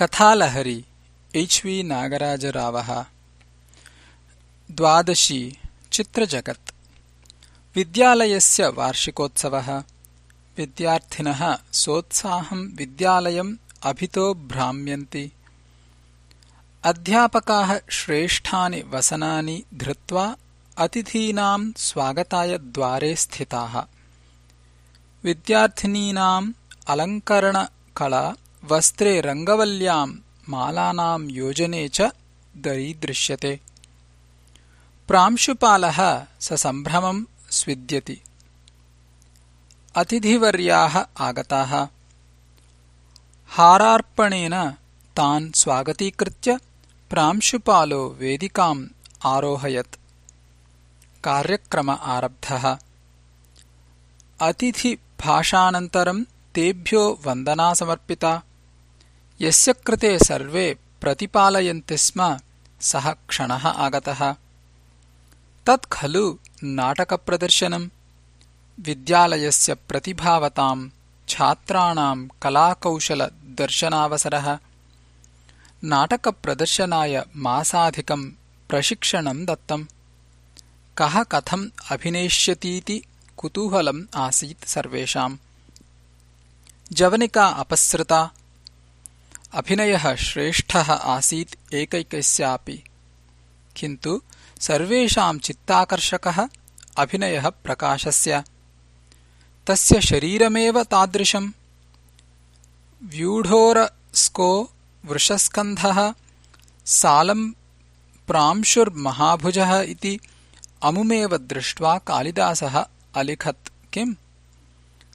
कथालहरी H वि नागराजरावः। द्वादशी चित्रजगत्। विद्यालयस्य वार्षिकोत्सवः। विद्यार्थिनः सोत्साहम् विद्यालयम् अभितो भ्राम्यन्ति। अध्यापकाः श्रेष्ठानि वसनानि धृत्वा अतिथीनाम् स्वागताय द्वारे स्थिताः। विद्यार्थिनीनाम् अलङ्करणकला वस्त्रे रङ्गवल्याम् मालानाम् योजने च दरीदृश्यते। प्रांशुपालः ससम्भ्रमम् स्विद्यति। अतिथिवर्याः आगताः। हारार्पणेन तान् स्वागतीकृत्य प्रांशुपालो वेदिकाम् आरोहयत्। कार्यक्रम आरब्धः। अतिथिभाषानन्तरम् तेभ्यो वन्दना समर्पिता यस्य कृते सर्वे प्रतिपालयन्ति स्म सः क्षणः आगतः। तत् खलु नाटकप्रदर्शनम् विद्यालयस्य प्रतिभावताम् छात्राणाम् कलाकौशलदर्शनावसरः नाटकप्रदर्शनाय मासाधिकम् प्रशिक्षणम् दत्तम्। कः कथम् अभिनेष्यतीति कुतूहलम् आसीत् सर्वेषाम्। जवनिका अपसृता अभिनयः श्रेष्ठः आसीत् एकैकस्यापि। किन्तु सर्वेषाम् चित्ताकर्षकः अभिनयः प्रकाशस्य। तस्य शरीरमेव तादृशम्। व्यूढोरस्को वृषस्कन्धः सालम् प्रांशुर्महाभुजः इति अमुमेव दृष्ट्वा कालिदासः अलिखत् किम्?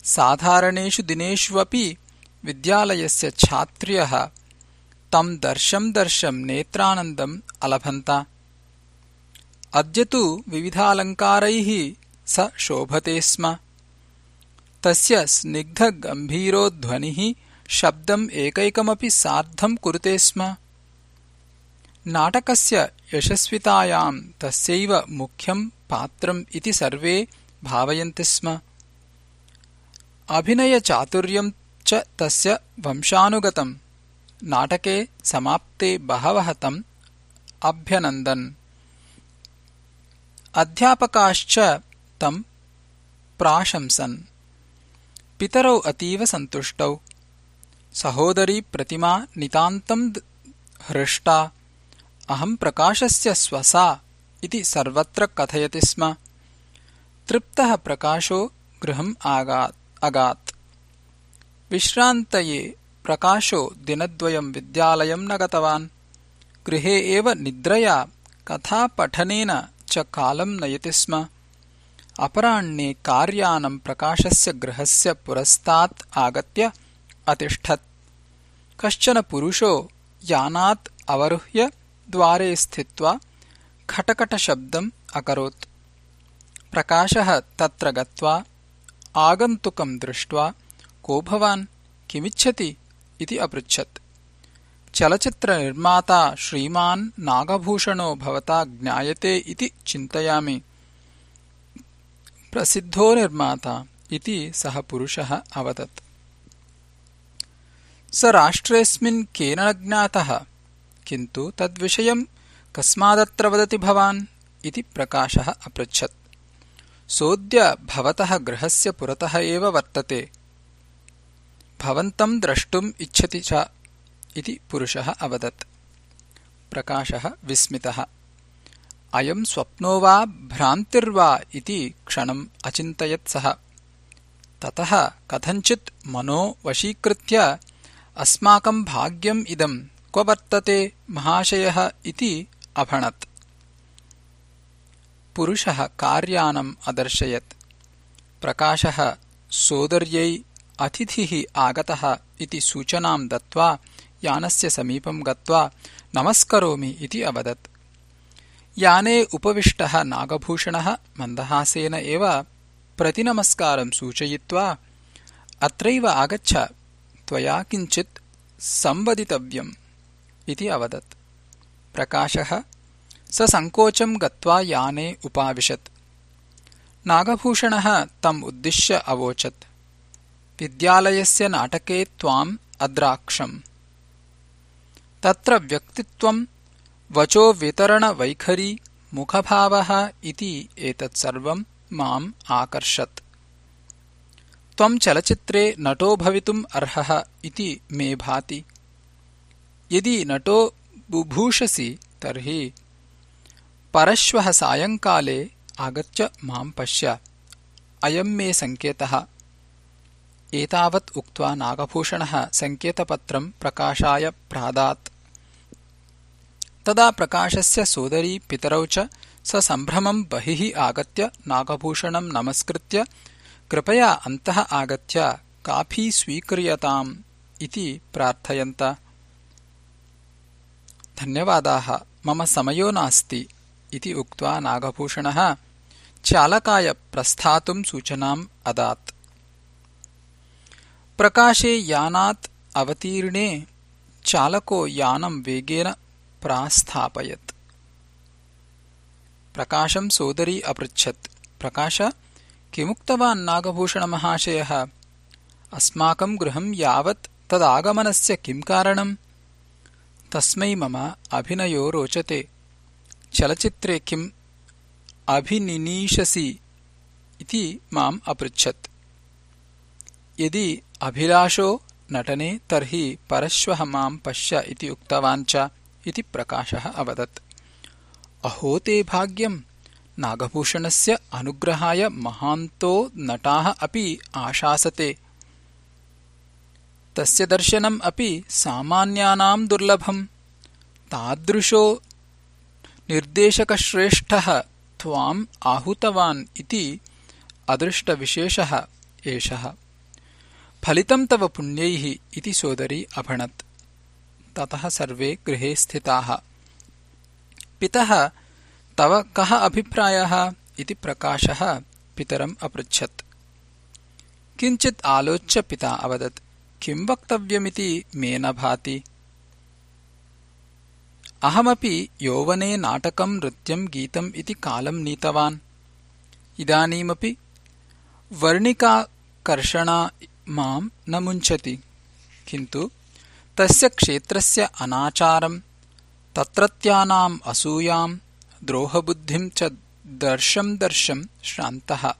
साधारणेषु दिनेष्वपि विद्यालयस्य छात्र्यः तम् दर्शम् दर्शम् नेत्रानन्दम् अलभन्त। अद्य तु विविधालङ्कारैः स शोभते स्म। तस्य स्निग्धगम्भीरोध्वनिः शब्दम् एकैकमपि सार्धम् कुरुते स्म। नाटकस्य यशस्वितायाम् तस्यैव मुख्यम् पात्रम् इति सर्वे भावयन्ति स्म। अभिनयचातुर्यम् च तस्य वंशानुगतम्। नाटके समाप्ते बहवः तम् अभ्यनन्दन्। अध्यापकाश्च तम् प्राशंसन्। पितरौ अतीव सन्तुष्टौ। सहोदरी प्रतिमा नितान्तम् हृष्टा। अहम् प्रकाशस्य स्वसा इति सर्वत्र कथयति स्म। तृप्तः प्रकाशो गृहम् अगात् विश्रान्तये प्रकाशो दिनद्वयम् विद्यालयम् न गतवान्। गृहे एव निद्रया कथापठनेन च कालम् नयति स्म। अपराह्णे कार्यानम् प्रकाशस्य गृहस्य पुरस्तात् आगत्य अतिष्ठत्। कश्चन पुरुषो यानात् अवरुह्य द्वारे स्थित्वा खटकटशब्दम् अकरोत्। प्रकाशः तत्र गत्वा आगन्तुकम् दृष्ट्वा को भवान् किमिच्छति इति अपृच्छत्। चलच्चित्रनिर्माता श्रीमान् नागभूषणो भवता ज्ञायते इति चिन्तयामि। प्रसिद्धो निर्माता इति सः पुरुषः अवदत्। स राष्ट्रेऽस्मिन् केन न ज्ञातः किन्तु तद्विषयम् कस्मादत्र वदति भवान् इति प्रकाशः अपृच्छत्। सोऽद्य भवतः गृहस्य पुरतः एव वर्तते भवन्तम् द्रष्टुम् इच्छति च इति पुरुषः अवदत्। प्रकाशः विस्मितः। अयम् स्वप्नो वा भ्रान्तिर्वा इति क्षणम् अचिन्तयत् सः। ततः कथञ्चित् मनो वशीकृत्य अस्माकम् भाग्यम् इदम् क्व वर्तते महाशयः इति अभणत्। पुरुषः कार्यानम् अदर्शयत्। प्रकाशः सोदर्यै अतिथिः आगतः इति सूचनाम् दत्त्वा यानस्य समीपम् गत्वा नमस्करोमि इति अवदत्। याने उपविष्टः नागभूषणः मन्दहासेन एव प्रतिनमस्कारम् सूचयित्वा अत्रैव आगच्छ त्वया किञ्चित् संवदितव्यम् इति अवदत्। प्रकाशः ससङ्कोचम् गत्वा याने उपाविशत्। नागभूषणः तम् उद्दिश्य अवोचत् विद्यालयस्य नाटके त्वाम् अद्राक्षम्। तत्र व्यक्तित्वम् वचोवितरणवैखरी मुखभावः इति एतत्सर्वम् माम् आकर्षत्। त्वम् चलचित्रे नटो भवितुम् अर्हः इति मे भाति। यदि नटो बुभूषसि तर्हि परश्वः सायङ्काले आगत्य माम् पश्य। अयम् मे सङ्केतः एतावत् उक्त्वा नागभूषणः सङ्केतपत्रम् प्रकाशाय प्रादात्। तदा प्रकाशस्य सोदरी पितरौ च स सम्भ्रमम् बहिः आगत्य नागभूषणम् नमस्कृत्य कृपया अन्तः आगत्य काफी स्वीक्रियताम् इति प्रार्थयन्त। धन्यवादाः मम समयो नास्ति इति उक्त्वा नागभूषणः चालकाय प्रस्थातुम् सूचनाम् अदात् प्रकाशे यानात् अवतीर्णे चालको यानम् वेगेन प्रास्थापयत्। प्रकाशम् सोदरी अपृच्छत्। प्रकाश किमुक्तवान् नागभूषणमहाशयः? अस्माकम् गृहम् यावत् तदागमनस्य किम् कारणम्? तस्मै मम अभिनयो रोचते। चलचित्रे किम् अभिनिनीशसि इति माम् अपृच्छत्। यदि अभिलाषो नटने तर्हि परश्वः माम् पश्य इति उक्तवान् च इति प्रकाशः अवदत्। अहो ते भाग्यम् नागभूषणस्य अनुग्रहाय महान्तो नटाः अपि आशासते। तस्य दर्शनम् अपि सामान्यानाम् दुर्लभम्। तादृशो निर्देशकश्रेष्ठः त्वाम् आहूतवान् इति अदृष्टविशेषः एषः फलितम् तव पुण्यैः इति सोदरी अभणत्। ततः सर्वे गृहे स्थिताः। पितः तव कः अभिप्रायः इति प्रकाशः पितरम् अपृच्छत्। किञ्चित् आलोच्य पिता अवदत् किम् वक्तव्यमिति मे न भाति। अहमपि यौवने नाटकम् नृत्यम् गीतम् इति कालम् नीतवान्। इदानीमपि वर्णिकाकर्षणा माम् न मुञ्चति। किन्तु तस्य क्षेत्रस्य अनाचारम् तत्रत्यानाम् असूयाम् द्रोहबुद्धिम् च दर्शम् दर्शम् श्रान्तः।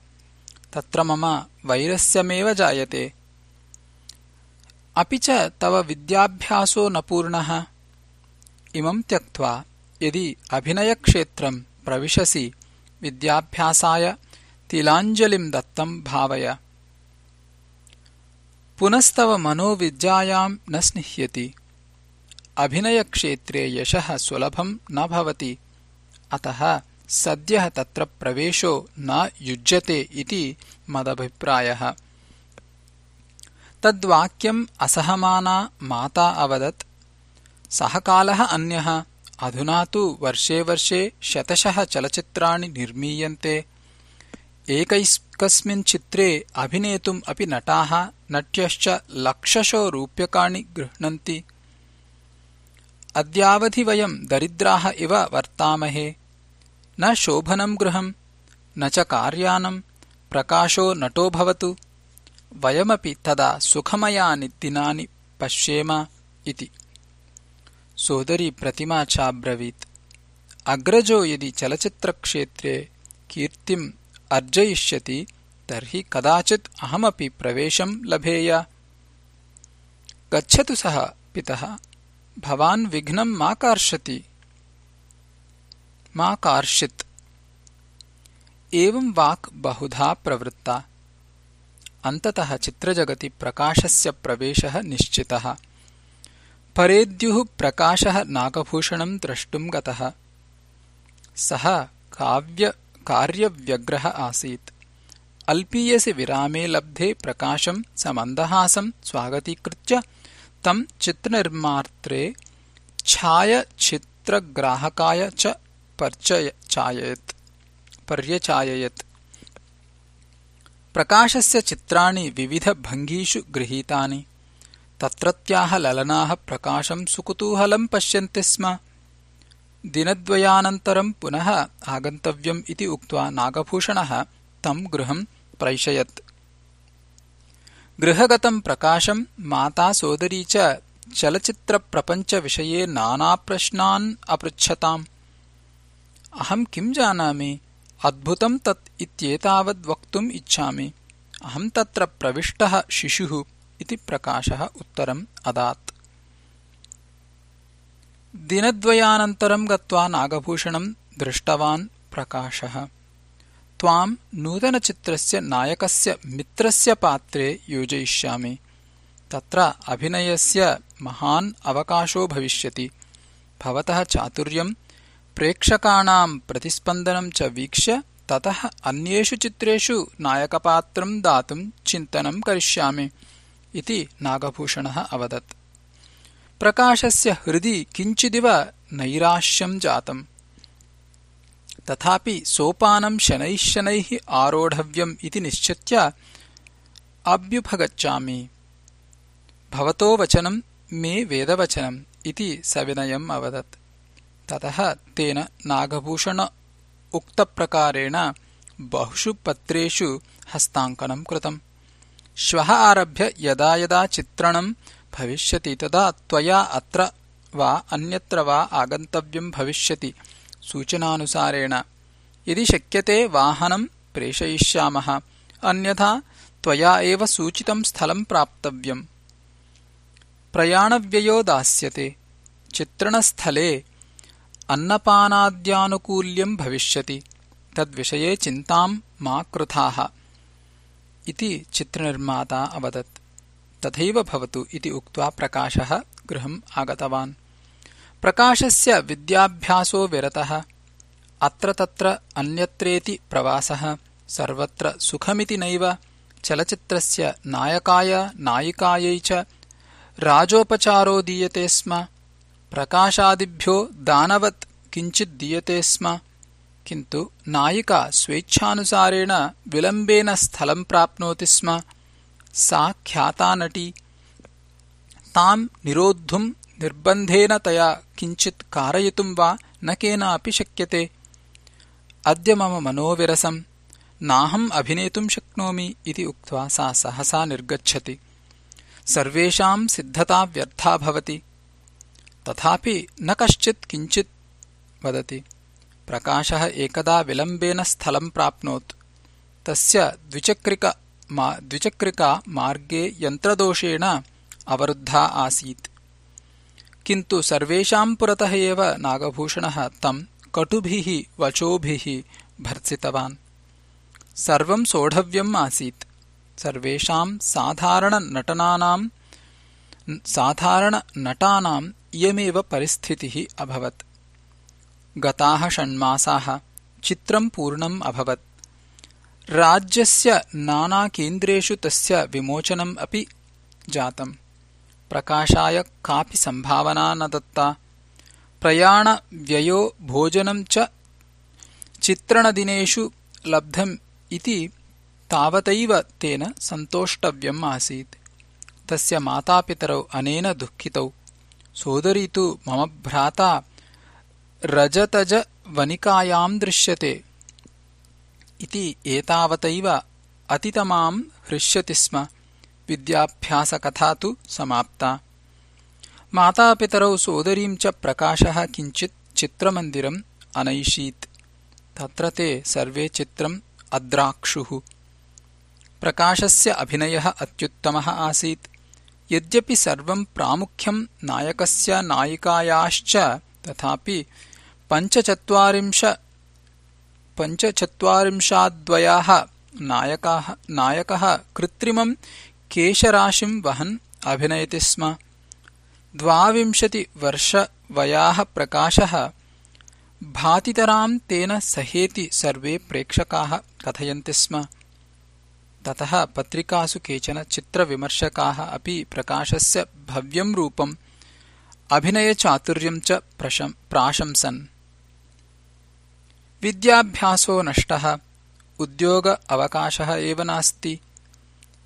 तत्र मम वैरस्यमेव जायते। अपि च तव विद्याभ्यासो न पूर्णः। इमम् त्यक्त्वा यदि अभिनयक्षेत्रम् प्रविशसि विद्याभ्यासाय तिलाञ्जलिम् दत्तम् भावय पुनस्तव मनोविद्यायाम् न स्निह्यति। अभिनयक्षेत्रे यशः सुलभम् न भवति। अतः सद्यः तत्र प्रवेशो न युज्यते इति मदभिप्रायः। तद्वाक्यम् असहमाना माता अवदत्। सः कालः अन्यः। अधुना तु वर्षे वर्षे शतशः चलचित्राणि निर्मीयन्ते। एकैकस्मिन् चित्रे अभिनेतुम् अपि नटाः नट्यश्च लक्षशो रूप्यकाणि गृह्णन्ति। अद्यावधि वयम् दरिद्राः इव वर्तामहे। न शोभनम् गृहम् न च कार्यानम् प्रकाशो नटो भवतु। वयमपि तदा सुखमयानि दिनानि पश्येम इति। सोदरी प्रतिमा चाब्रवीत्। अग्रजो यदि चलचित्रक्षेत्रे कीर्तिम् अर्जयिष्यति तर्हि कदाचित् अहमपि प्रवेशम् लभेय। गच्छतु सः पितः। भवान् विघ्नम् मा कार्षति? मा कार्षित्। एवम् वाक् बहुधा प्रवृत्ता। अन्ततः चित्रजगति प्रकाशस्य प्रवेशः निश्चितः। परेद्युः प्रकाशः नागभूषणम् द्रष्टुम् गतः। सः कार्यव्यग्रः आसीत् अल्पीयसि विरामे लब्धे प्रकाशम् स मन्दहासम् स्वागतीकृत्य तम् प्रकाशस्य चित्राणि विविधभङ्गीषु गृहीतानि। तत्रत्याः ललनाः प्रकाशम् सुकुतूहलम् पश्यन्ति स्म। दिनद्वयानन्तरम् पुनः आगन्तव्यम् इति उक्त्वा नागभूषणः तम् गृहम् प्रैषयत् गृहगतम् प्रकाशम् माता सोदरी च चलचित्रप्रपञ्चविषये नानाप्रश्नान् अपृच्छताम्। अहम् किम् जानामि? अद्भुतम् तत् इत्येतावद् वक्तुम् इच्छामि। अहम् तत्र प्रविष्टः शिशुः इति प्रकाशः उत्तरम् अदात्। दिनद्वयानन्तरम् गत्वा नागभूषणम् दृष्टवान् प्रकाशः त्वाम् नूतनचित्रस्य नायकस्य मित्रस्य पात्रे योजयिष्यामि। तत्र अभिनयस्य महान् अवकाशो भविष्यति। भवतः चातुर्यम् प्रेक्षकाणाम् प्रतिस्पन्दनम् च वीक्ष्य ततः अन्येषु चित्रेषु नायकपात्रम् दातुम् चिन्तनम् करिष्यामि इति नागभूषणः अवदत्। प्रकाशस्य हृदि किञ्चिदिव नैराश्यम् जातम् तथापि सोपानम् शनैः शनैः आरोढव्यम् इति निश्चित्य अभ्युपगच्छामि। भवतो वचनम् मे वेदवचनम् इति सविनयम् अवदत्। ततः तेन नागभूषण उक्तप्रकारेण बहुषु पत्रेषु हस्ताङ्कनम् कृतम्। श्वः आरभ्य यदा यदा चित्रणम् भविष्यति तदा त्वया अत्र वा अन्यत्र वा आगन्तव्यम् भविष्यति सूचनानुसारेण यदि शक्यते वाहनम् प्रेषयिष्यामः अन्यथा त्वया एव सूचितम् स्थलम् प्राप्तव्यम्। प्रयाणव्ययो दास्यते चित्रणस्थले अन्नपानाद्यानुकूल्यम् भविष्यति तद्विषये चिन्ताम् मा कृथाः। इति चित्रनिर्माता अवदत्। तथैव भवतु इति उक्त्वा प्रकाशः गृहम् आगतवान् प्रकाशस्य विद्याभ्यासो विरतः। अत्र तत्र अन्यत्रेति प्रवासः। सर्वत्र सुखमिति नैव। चलचित्रस्य नायकाय नायिकायै च राजोपचारो दीयते स्म। प्रकाशादिभ्यो दानवत् किञ्चित् दीयते स्म। किन्तु नायिका स्वेच्छानुसारेण विलम्बेन स्थलम् प्राप्नोति स्म। सा ख्याता नटी। ताम् निरोद्धुम् निर्बन्धेन तया किञ्चित् कारयितुम् वा न केनापि शक्यते। अद्य मम मनोविरसम् नाहम् अभिनेतुम् शक्नोमि इति उक्त्वा सा सहसा निर्गच्छति। सर्वेषाम् सिद्धता व्यर्था भवति। तथापि न कश्चित् किञ्चित् वदति। प्रकाशः एकदा विलम्बेन स्थलम् प्राप्नोत्। तस्य द्विचक्रिका मार्गे यन्त्रदोषेण अवरुद्धा आसीत् किन्तु सर्वेषाम् पुरतः एव नागभूषणः तम् कटुभिः वचोभिः भर्त्सितवान्। सर्वम् सोढव्यम् आसीत्। सर्वेषाम् साधारणनटानाम् इयमेव परिस्थितिः अभवत्। गताः षण्मासाः चित्रम् पूर्णम् अभवत्। राज्यस्य नानाकेन्द्रेषु तस्य विमोचनम् अपि जातम् प्रकाशाय कापि सम्भावना न दत्ता। प्रयाणव्ययो भोजनम् च चित्रणदिनेषु लब्धम् इति तावतैव तेन सन्तोष्टव्यम् आसीत्। तस्य मातापितरौ अनेन दुःखितौ। सोदरी तु मम भ्राता रजतजवनिकायाम् दृश्यते इति एतावतैव अतितमाम् हृष्यति स्म विद्याभ्यासकथा तु समाप्ता। मातापितरौ सोदरीम् च प्रकाशः किञ्चित् चित्रमन्दिरम् अनैषीत्। तत्र ते सर्वे चित्रम् अद्राक्षुः। प्रकाशस्य अभिनयः अत्युत्तमः आसीत्। यद्यपि सर्वम् प्रामुख्यम् नायकस्य नायिकायाश्च तथापि पञ्चचत्वारिंशाद्वयाः नायकः कृत्रिमम् केशराशिम् वहन् अभिनयति स्म। द्वाविंशतिवर्षवयाः प्रकाशः भातितराम् तेन सहेति सर्वे प्रेक्षकाः कथयन्ति स्म। ततः पत्रिकासु केचन चित्रविमर्शकाः अपि प्रकाशस्य भव्यम् रूपम् अभिनयचातुर्यम् च प्राशंसन्। विद्याभ्यासो नष्टः उद्योग अवकाशः एव नास्ति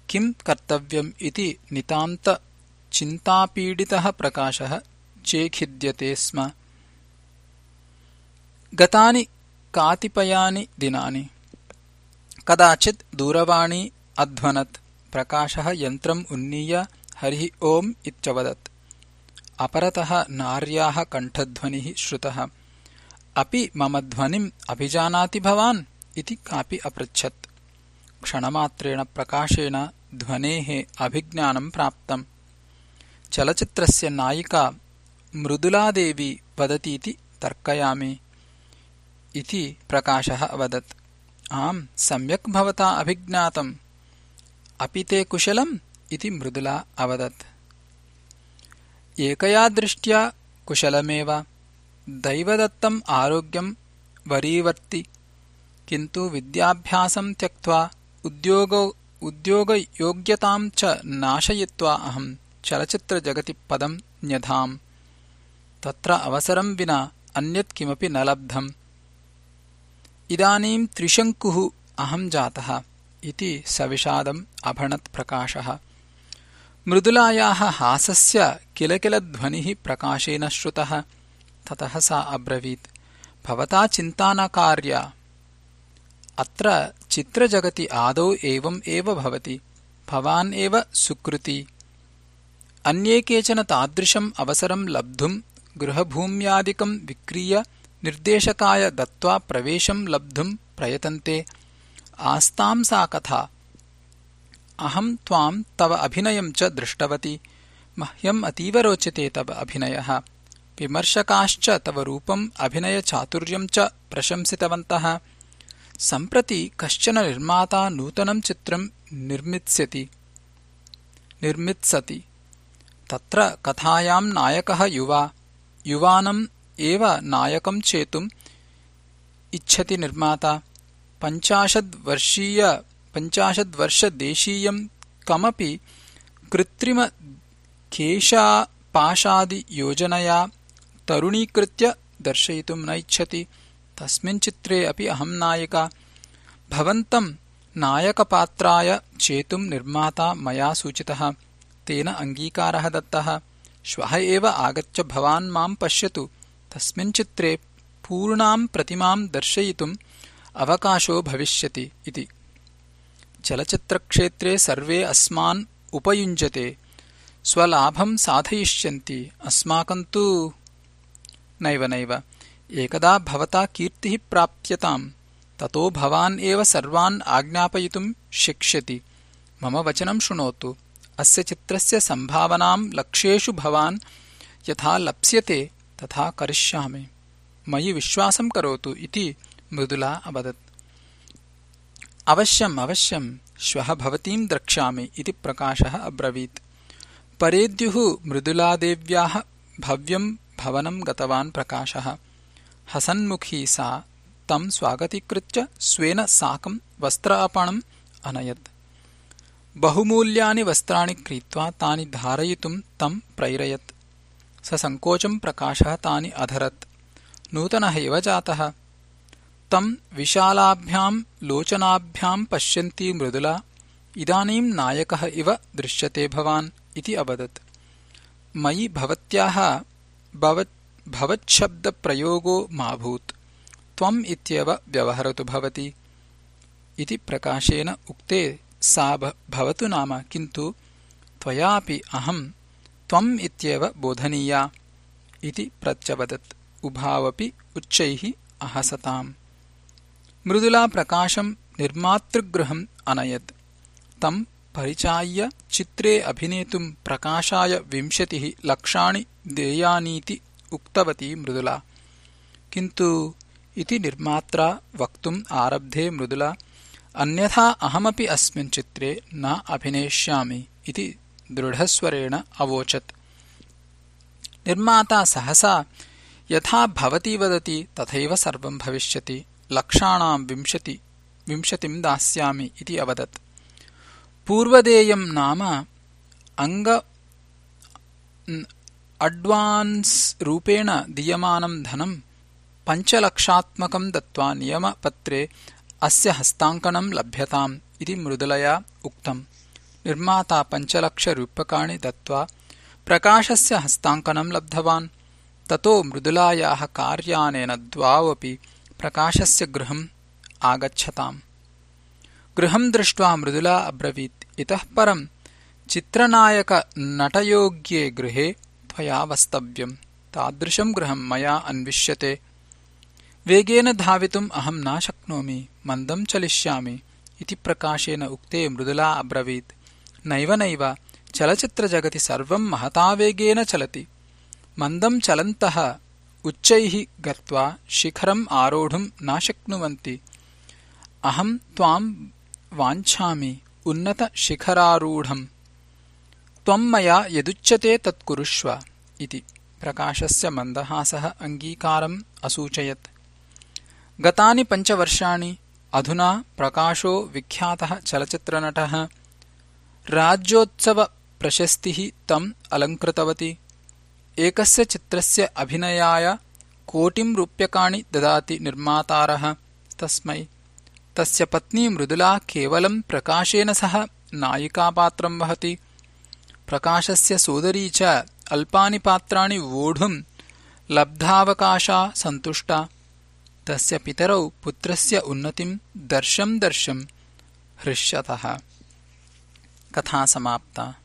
किम् कर्तव्यम् इति नितान्तचिन्तापीडितः प्रकाशः चेखिद्यते स्म। गतानि कातिपयानि दिनानि। कदाचित् दूरवाणी अध्वनत् प्रकाशः यन्त्रम् उन्नीय हरिः ओम् इत्यवदत्। अपरतः नार्याः कण्ठध्वनिः श्रुतः। अपि मम ध्वनिम् अभिजानाति भवान् इति कापि अपृच्छत्। क्षणमात्रेण प्रकाशेन ध्वनेः अभिज्ञानम् प्राप्तम्। चलचित्रस्य नायिका मृदुलादेवी वदतीति तर्कयामि। इति प्रकाशः अवदत्। आम् सम्यक् भवता अभिज्ञातम्। अपि ते कुशलम् इति मृदुला अवदत्। एकया दृष्ट्या कुशलमेव। दैवदत्तम् आरोग्यम् वरीवर्ति। किन्तु विद्याभ्यासम् त्यक्त्वा उद्योगयोग्यताम् च नाशयित्वा अहम् चलचित्रजगति पदम् न्यधाम्। तत्र अवसरम् विना अन्यत् किमपि न लब्धम्। इदानीम् त्रिशङ्कुः अहम् जातः इति सविषादम् अभणत् प्रकाशः। मृदुलायाः हासस्य किलकिलध्वनिः प्रकाशेन श्रुतः। ततः सा अब्रवीत्। भवता चिन्ता न कार्या अत्र चित्रजगति आदौ एवम् एव भवति। भवान् एव सुकृती। अन्ये केचन तादृशम् अवसरम् लब्धुम् गृहभूम्यादिकम् विक्रीय निर्देशकाय दत्त्वा प्रवेशम् लब्धुम् प्रयतन्ते। आस्ताम् सा कथा। अहम् त्वाम् तव अभिनयम् च दृष्टवती। मह्यम् अतीव रोचते तव अभिनयः। विमर्शकाश्च तव रूपम् अभिनयचातुर्यम् च प्रशंसितवन्तः सम्प्रति कश्चन निर्माता नूतनम् चित्रम् निर्मित्स्यति। निर्मित्सति तत्र कथायाम् नायकः युवा युवानम् एव नायकम् चेतुम् इच्छति निर्माता। पञ्चाशद्वर्षीय पञ्चाशद्वर्षदेशीयम् कमपि कृत्रिमकेशापाशादियोजनया तरुणीकृत्य दर्शयितुम् न इच्छति तस्मिन् चित्रे अपि अहम् नायिका। भवन्तम् नायकपात्राय चेतुम् निर्माता मया सूचितः। तेन अङ्गीकारः दत्तः। श्वः एव आगत्य भवान् माम् पश्यतु। तस्मिन् चित्रे पूर्णाम् प्रतिमाम् दर्शयितुम् अवकाशो भविष्यति इति। चलचित्रक्षेत्रे सर्वे अस्मान् उपयुञ्जते। स्वलाभम् साधयिष्यन्ति। अस्माकम् तु नैव नैव एकदा भवता कीर्तिः प्राप्यताम् ततो भवान् एव सर्वान् आज्ञापयितुम् शिक्ष्यति मम वचनम् शृणोतु। अस्य चित्रस्य सम्भावनाम् लक्ष्येषु भवान् यथा लप्स्यते तथा करिष्यामि। मयि विश्वासम् करोतु इति मृदुला अवदत्। अवश्यम् अवश्यम् श्वः भवतीम् द्रक्ष्यामि इति प्रकाशः अब्रवीत्। परेद्युः मृदुलादेव्याः भव्यम् भवनम् गतवान् प्रकाशः हसन्मुखी सा तम् स्वागतीकृत्य स्वेन साकम् वस्त्रापणम् अनयत्। बहुमूल्यानि वस्त्राणि क्रीत्वा तानि धारयितुम् तम् प्रैरयत्। स सङ्कोचम् प्रकाशः तानि अधरत्। नूतनः इव जातः। तम् विशालाभ्याम् लोचनाभ्याम् पश्यन्ती मृदुला इदानीम् नायकः इव दृश्यते भवान् इति अवदत्। मयि भवत्याः भवच्छब्दप्रयोगो माभूत्। त्वम् इत्येव व्यवहरतु भवति। इति प्रकाशेन उक्ते सा भवतु नाम किन्तु त्वयापि अहम् त्वम् इत्येव बोधनीया इति प्रत्यवदत्। उभावपि उच्चैः अहसताम्। मृदुला प्रकाशम् निर्मातृगृहम् अनयत्। तम् परिचाय्य चित्रे अभिनेतुम् प्रकाशाय विंशतिः लक्षाणि देयानीति उक्तवती मृदुला। किन्तु इति निर्मात्रा वक्तुम् आरब्धे मृदुला अन्यथा अहमपि अस्मिन् चित्रे न अभिनेष्यामि इति दृढस्वरेण अवोचत्। निर्माता सहसा यथा भवती वदति तथैव सर्वम् भविष्यति लक्षाणाम् विंशतिम् दास्यामि इति अवदत्। पूर्वदेयम् नाम अङ्ग अड्वान्स् रूपेण दीयमानम् धनम् पञ्चलक्षात्मकम् दत्त्वा नियमपत्रे अस्य हस्ताङ्कनम् लभ्यताम् इति मृदुलया उक्तम् निर्माता पञ्चलक्षरूप्यकाणि दत्त्वा प्रकाशस्य हस्ताङ्कनम् लब्धवान् ततो मृदुलायाः कार्यानेन द्वावपि प्रकाशस्य गृहम् आगच्छताम् गृहम् दृष्ट्वा मृदुला अब्रवीत् इतः परम् चित्रनायकनटयोग्ये गृहे त्वया वस्तव्यम्। तादृशम् गृहम् मया अन्विष्यते। वेगेन धावितुम् अहम् न शक्नोमि। मन्दम् चलिष्यामि। इति प्रकाशेन उक्ते मृदुला अब्रवीत्। नैव नैव चलचित्रजगति सर्वम् महता वेगेन चलति। मन्दम् चलन्तः उच्चैः गत्वा शिखरम् आरोढुम् न शक्नुवन्ति। अहम् त्वाम् वाञ्छामि। उन्नतशिखरारूढम् त्वम् मया यदुच्यते तत् कुरुष्व इति प्रकाशस्य मन्दहासः अङ्गीकारम् असूचयत्। गतानि पञ्चवर्षाणि अधुना प्रकाशो विख्यातः चलचित्रनटः। राज्योत्सवप्रशस्तिः तम् अलङ्कृतवती। एकस्य चित्रस्य अभिनयाय कोटिम् रूप्यकाणि ददाति निर्मातारः। तस्मै। तस्य पत्नी मृदुला केवलम् प्रकाशेन सह नायिकापात्रम् वहति प्रकाशस्य सोदरी च अल्पानि पात्राणि वोढुम् लब्धावकाशा सन्तुष्टा। तस्य पितरौ पुत्रस्य उन्नतिम् दर्शम् दर्शम् हृष्यतः। कथा समाप्ता